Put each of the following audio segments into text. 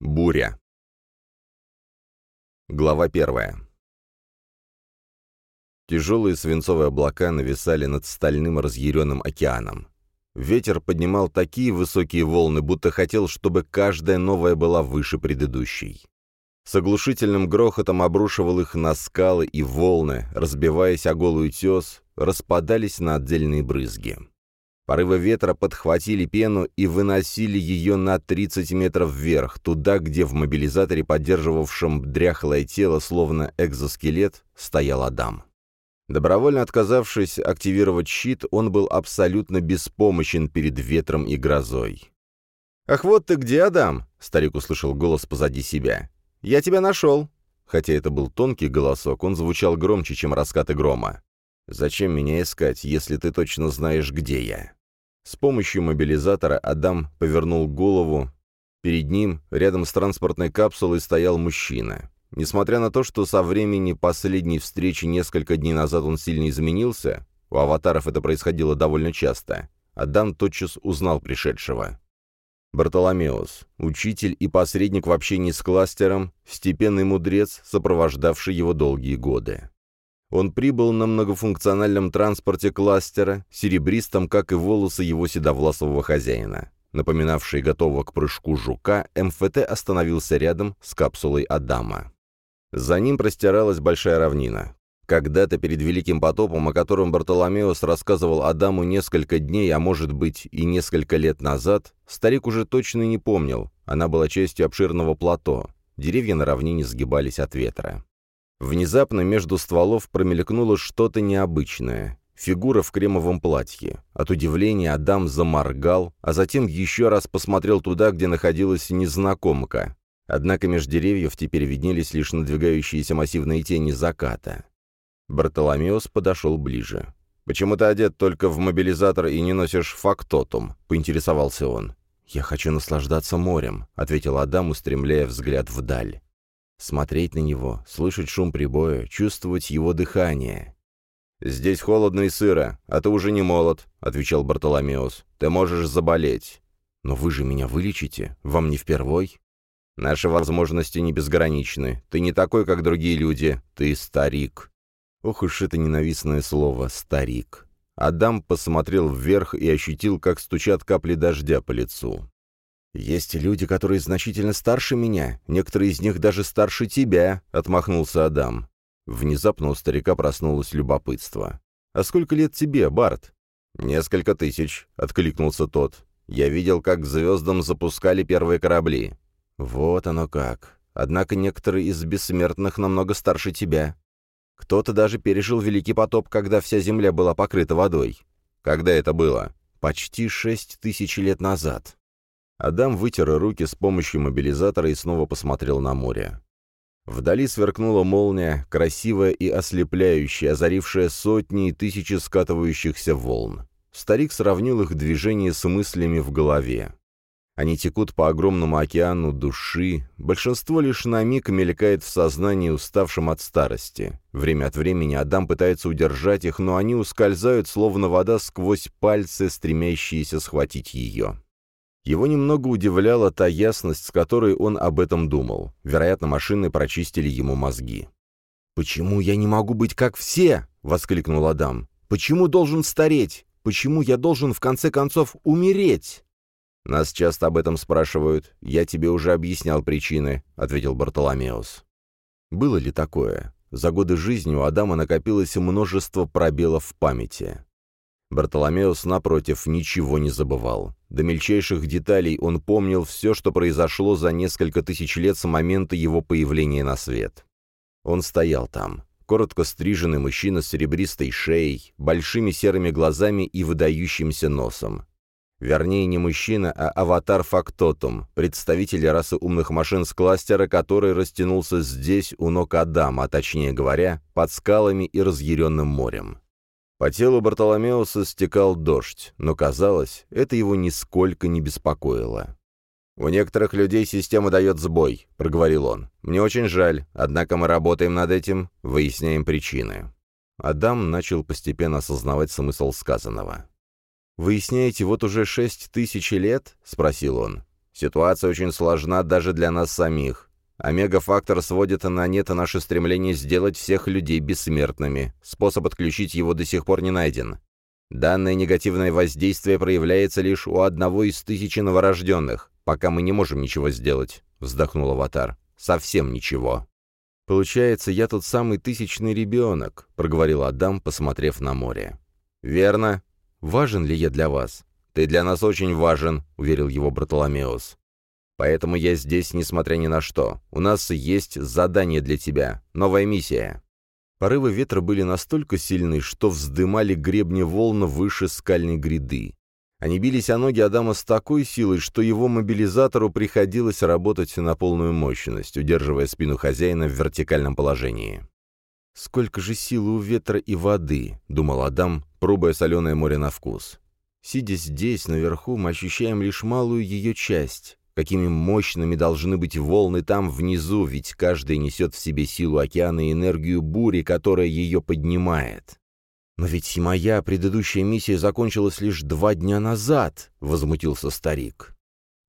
Буря. Глава первая. Тяжелые свинцовые облака нависали над стальным разъяренным океаном. Ветер поднимал такие высокие волны, будто хотел, чтобы каждая новая была выше предыдущей. С оглушительным грохотом обрушивал их на скалы и волны, разбиваясь о голую тес, распадались на отдельные брызги. Порывы ветра подхватили пену и выносили ее на 30 метров вверх, туда, где в мобилизаторе, поддерживавшем дряхлое тело, словно экзоскелет, стоял Адам. Добровольно отказавшись активировать щит, он был абсолютно беспомощен перед ветром и грозой. «Ах, вот ты где, Адам!» — старик услышал голос позади себя. «Я тебя нашел!» Хотя это был тонкий голосок, он звучал громче, чем раскаты грома. «Зачем меня искать, если ты точно знаешь, где я?» С помощью мобилизатора Адам повернул голову. Перед ним, рядом с транспортной капсулой, стоял мужчина. Несмотря на то, что со времени последней встречи несколько дней назад он сильно изменился, у аватаров это происходило довольно часто, Адам тотчас узнал пришедшего. Бартоломеус, учитель и посредник в общении с кластером, степенный мудрец, сопровождавший его долгие годы. Он прибыл на многофункциональном транспорте кластера, серебристом, как и волосы его седовласового хозяина. Напоминавший готового к прыжку жука, МФТ остановился рядом с капсулой Адама. За ним простиралась большая равнина. Когда-то перед Великим потопом, о котором Бартоломеус рассказывал Адаму несколько дней, а может быть и несколько лет назад, старик уже точно не помнил. Она была частью обширного плато. Деревья на равнине сгибались от ветра. Внезапно между стволов промелькнуло что-то необычное. Фигура в кремовом платье. От удивления Адам заморгал, а затем еще раз посмотрел туда, где находилась незнакомка. Однако меж деревьев теперь виднелись лишь надвигающиеся массивные тени заката. Бартоломеус подошел ближе. «Почему ты одет только в мобилизатор и не носишь фактотум?» — поинтересовался он. «Я хочу наслаждаться морем», — ответил Адам, устремляя взгляд вдаль. Смотреть на него, слышать шум прибоя, чувствовать его дыхание. «Здесь холодно и сыро, а ты уже не молод», — отвечал Бартоломеус. «Ты можешь заболеть». «Но вы же меня вылечите? Вам не впервой?» «Наши возможности не безграничны. Ты не такой, как другие люди. Ты старик». Ох уж это ненавистное слово «старик». Адам посмотрел вверх и ощутил, как стучат капли дождя по лицу. «Есть люди, которые значительно старше меня, некоторые из них даже старше тебя», — отмахнулся Адам. Внезапно у старика проснулось любопытство. «А сколько лет тебе, Барт?» «Несколько тысяч», — откликнулся тот. «Я видел, как к звездам запускали первые корабли». «Вот оно как. Однако некоторые из бессмертных намного старше тебя. Кто-то даже пережил Великий потоп, когда вся Земля была покрыта водой. Когда это было? Почти шесть тысяч лет назад». Адам вытер руки с помощью мобилизатора и снова посмотрел на море. Вдали сверкнула молния, красивая и ослепляющая, озарившая сотни и тысячи скатывающихся волн. Старик сравнил их движение с мыслями в голове. Они текут по огромному океану души, большинство лишь на миг мелькает в сознании уставшим от старости. Время от времени Адам пытается удержать их, но они ускользают, словно вода, сквозь пальцы, стремящиеся схватить ее. Его немного удивляла та ясность, с которой он об этом думал. Вероятно, машины прочистили ему мозги. «Почему я не могу быть как все?» — воскликнул Адам. «Почему должен стареть? Почему я должен, в конце концов, умереть?» «Нас часто об этом спрашивают. Я тебе уже объяснял причины», — ответил Бартоломеус. Было ли такое? За годы жизни у Адама накопилось множество пробелов в памяти. Бартоломеус, напротив, ничего не забывал. До мельчайших деталей он помнил все, что произошло за несколько тысяч лет с момента его появления на свет. Он стоял там. Коротко стриженный мужчина с серебристой шеей, большими серыми глазами и выдающимся носом. Вернее, не мужчина, а аватар Фактотум, представитель расы умных машин с кластера, который растянулся здесь, у ног Адама, а точнее говоря, под скалами и разъяренным морем. По телу Бартоломеуса стекал дождь, но, казалось, это его нисколько не беспокоило. «У некоторых людей система дает сбой», — проговорил он. «Мне очень жаль, однако мы работаем над этим, выясняем причины». Адам начал постепенно осознавать смысл сказанного. «Выясняете вот уже шесть тысяч лет?» — спросил он. Ситуация очень сложна даже для нас самих. Омега-фактор сводит на нет наше стремление сделать всех людей бессмертными. Способ отключить его до сих пор не найден. Данное негативное воздействие проявляется лишь у одного из тысячи новорожденных. Пока мы не можем ничего сделать», — вздохнул Аватар. «Совсем ничего». «Получается, я тот самый тысячный ребенок», — проговорил Адам, посмотрев на море. «Верно. Важен ли я для вас?» «Ты для нас очень важен», — уверил его Бартоломеус. «Поэтому я здесь, несмотря ни на что. У нас есть задание для тебя. Новая миссия». Порывы ветра были настолько сильны, что вздымали гребни волн выше скальной гряды. Они бились о ноги Адама с такой силой, что его мобилизатору приходилось работать на полную мощность, удерживая спину хозяина в вертикальном положении. «Сколько же силы у ветра и воды», — думал Адам, пробуя соленое море на вкус. «Сидя здесь, наверху, мы ощущаем лишь малую ее часть. Какими мощными должны быть волны там внизу, ведь каждый несет в себе силу океана и энергию бури, которая ее поднимает». «Но ведь моя предыдущая миссия закончилась лишь два дня назад», — возмутился старик.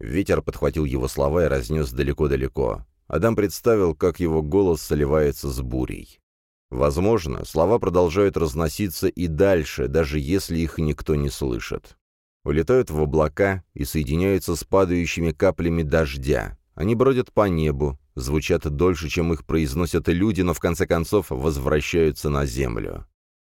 Ветер подхватил его слова и разнес далеко-далеко. Адам представил, как его голос соливается с бурей. Возможно, слова продолжают разноситься и дальше, даже если их никто не слышит. Улетают в облака и соединяются с падающими каплями дождя. Они бродят по небу, звучат дольше, чем их произносят люди, но в конце концов возвращаются на землю.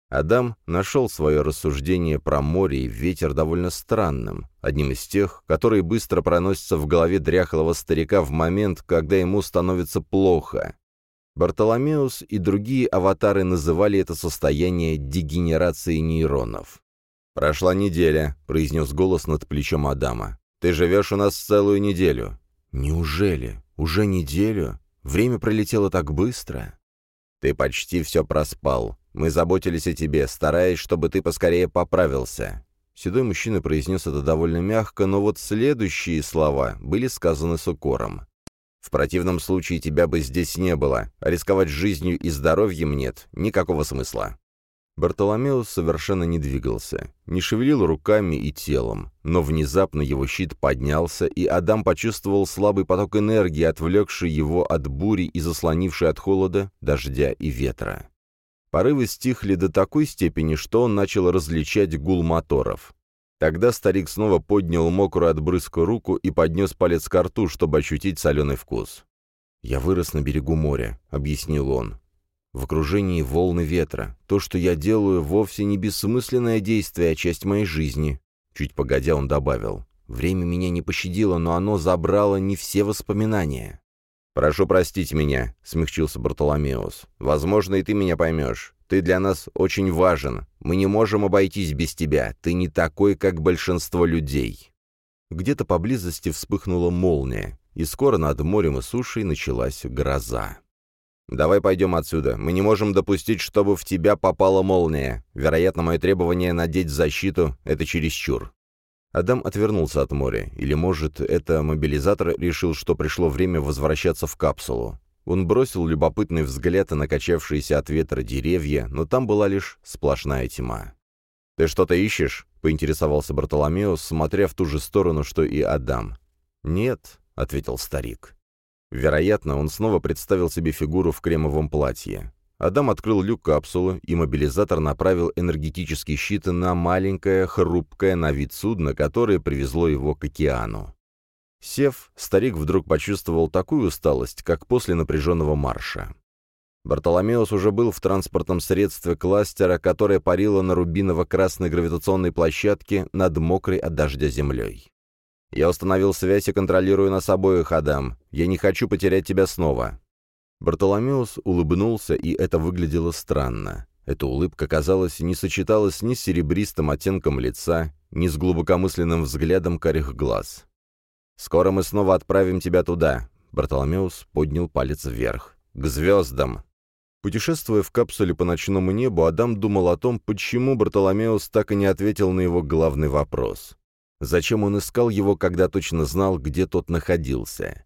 Адам нашел свое рассуждение про море и ветер довольно странным, одним из тех, которые быстро проносятся в голове дряхлого старика в момент, когда ему становится плохо. Бартоломеус и другие аватары называли это состояние дегенерацией нейронов. «Прошла неделя», — произнес голос над плечом Адама. «Ты живешь у нас целую неделю». «Неужели? Уже неделю? Время пролетело так быстро?» «Ты почти все проспал. Мы заботились о тебе, стараясь, чтобы ты поскорее поправился». Седой мужчина произнес это довольно мягко, но вот следующие слова были сказаны с укором. «В противном случае тебя бы здесь не было, а рисковать жизнью и здоровьем нет никакого смысла». Бартоломеус совершенно не двигался, не шевелил руками и телом, но внезапно его щит поднялся, и Адам почувствовал слабый поток энергии, отвлекший его от бури и заслонивший от холода, дождя и ветра. Порывы стихли до такой степени, что он начал различать гул моторов. Тогда старик снова поднял мокрую от брызга руку и поднес палец к рту, чтобы ощутить соленый вкус. «Я вырос на берегу моря», — объяснил он в окружении волны ветра. То, что я делаю, вовсе не бессмысленное действие, а часть моей жизни. Чуть погодя он добавил. Время меня не пощадило, но оно забрало не все воспоминания. «Прошу простить меня», — смягчился Бартоломеус. «Возможно, и ты меня поймешь. Ты для нас очень важен. Мы не можем обойтись без тебя. Ты не такой, как большинство людей». Где-то поблизости вспыхнула молния, и скоро над морем и сушей началась гроза. «Давай пойдем отсюда. Мы не можем допустить, чтобы в тебя попала молния. Вероятно, мое требование надеть защиту — это чересчур». Адам отвернулся от моря. Или, может, это мобилизатор решил, что пришло время возвращаться в капсулу. Он бросил любопытный взгляд на качавшиеся от ветра деревья, но там была лишь сплошная тьма. «Ты что-то ищешь?» — поинтересовался Бартоломео, смотря в ту же сторону, что и Адам. «Нет», — ответил старик. Вероятно, он снова представил себе фигуру в кремовом платье. Адам открыл люк капсулы, и мобилизатор направил энергетический щит на маленькое, хрупкое на вид судно, которое привезло его к океану. Сев, старик вдруг почувствовал такую усталость, как после напряженного марша. Бартоломеус уже был в транспортном средстве кластера, которое парило на рубиново-красной гравитационной площадке над мокрой от дождя землей. Я установил связь и контролирую нас обоих, Адам. Я не хочу потерять тебя снова». Бартоломеус улыбнулся, и это выглядело странно. Эта улыбка, казалось, не сочеталась ни с серебристым оттенком лица, ни с глубокомысленным взглядом карих глаз. «Скоро мы снова отправим тебя туда», — Бартоломеус поднял палец вверх. «К звездам». Путешествуя в капсуле по ночному небу, Адам думал о том, почему Бартоломеус так и не ответил на его главный вопрос. Зачем он искал его, когда точно знал, где тот находился?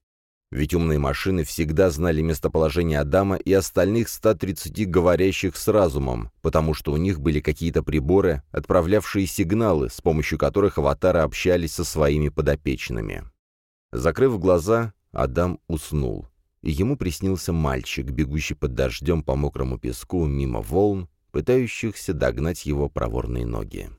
Ведь умные машины всегда знали местоположение Адама и остальных 130 говорящих с разумом, потому что у них были какие-то приборы, отправлявшие сигналы, с помощью которых аватары общались со своими подопечными. Закрыв глаза, Адам уснул, и ему приснился мальчик, бегущий под дождем по мокрому песку мимо волн, пытающихся догнать его проворные ноги.